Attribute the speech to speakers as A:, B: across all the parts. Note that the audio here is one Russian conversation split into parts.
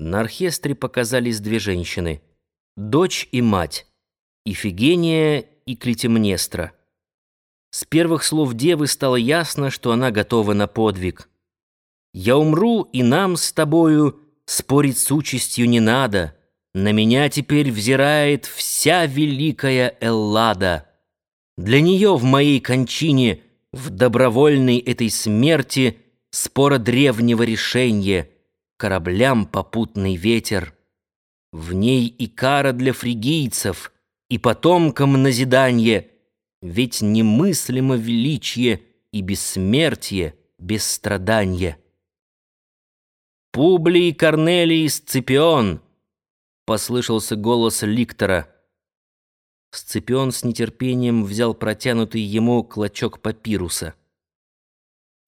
A: На оркестре показались две женщины. Дочь и мать. Ифигения и Клетимнестра. С первых слов девы стало ясно, что она готова на подвиг. «Я умру, и нам с тобою спорить с участью не надо. На меня теперь взирает вся великая Эллада. Для нее в моей кончине, в добровольной этой смерти, спора древнего решения — кораблям попутный ветер. В ней и кара для фригийцев, и потомкам назиданье, ведь немыслимо величие и бессмертие без страдания. «Публий Корнелий Сципион!» — послышался голос ликтора. Сципион с нетерпением взял протянутый ему клочок папируса.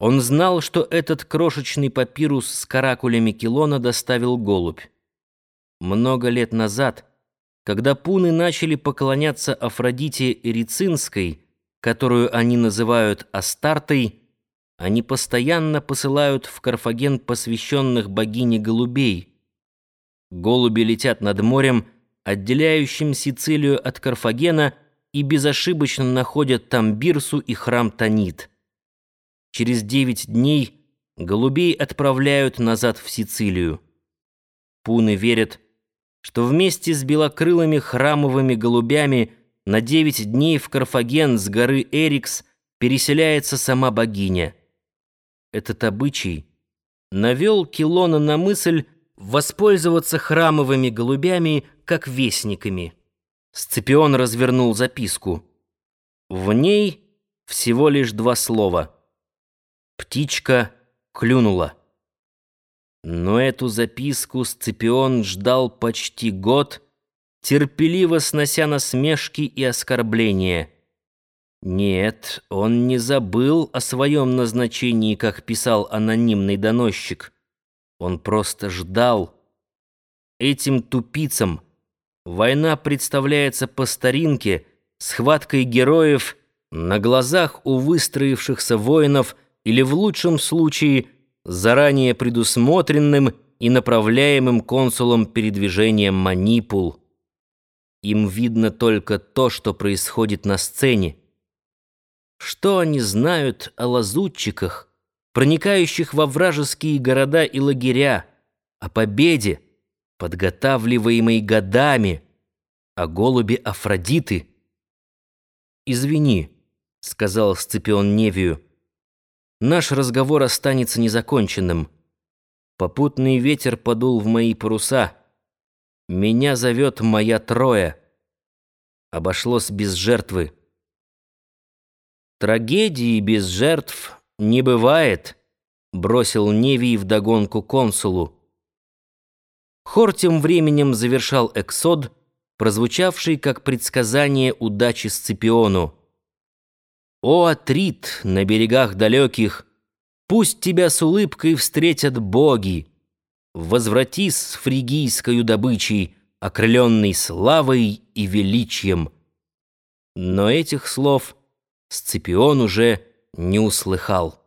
A: Он знал, что этот крошечный папирус с каракулями Килона доставил голубь. Много лет назад, когда пуны начали поклоняться Афродите Эрицинской, которую они называют Астартой, они постоянно посылают в Карфаген посвященных богине голубей. Голуби летят над морем, отделяющим Сицилию от Карфагена, и безошибочно находят там Бирсу и храм Танит. Через девять дней голубей отправляют назад в Сицилию. Пуны верят, что вместе с белокрылыми храмовыми голубями на девять дней в Карфаген с горы Эрикс переселяется сама богиня. Этот обычай навел Килона на мысль воспользоваться храмовыми голубями как вестниками. Сципион развернул записку. В ней всего лишь два слова — Птичка клюнула. Но эту записку Сципион ждал почти год, терпеливо снося насмешки и оскорбления. Нет, он не забыл о своем назначении, как писал анонимный доносчик. Он просто ждал. Этим тупицам война представляется по старинке, схваткой героев на глазах у выстроившихся воинов – или в лучшем случае заранее предусмотренным и направляемым консулом передвижением манипул. Им видно только то, что происходит на сцене. Что они знают о лазутчиках, проникающих во вражеские города и лагеря, о победе, подготавливаемой годами, о голубе Афродиты? «Извини», — сказал Сципион Невию, — Наш разговор останется незаконченным. Попутный ветер подул в мои паруса. Меня зовет моя Троя. Обошлось без жертвы. Трагедии без жертв не бывает, бросил Невий вдогонку консулу. Хор тем временем завершал эксод, прозвучавший как предсказание удачи Сципиону. О, Атрит, на берегах далеких, Пусть тебя с улыбкой встретят боги. Возвратись с фригийскою добычей, Окрыленный славой и величием. Но этих слов Сципион уже не услыхал.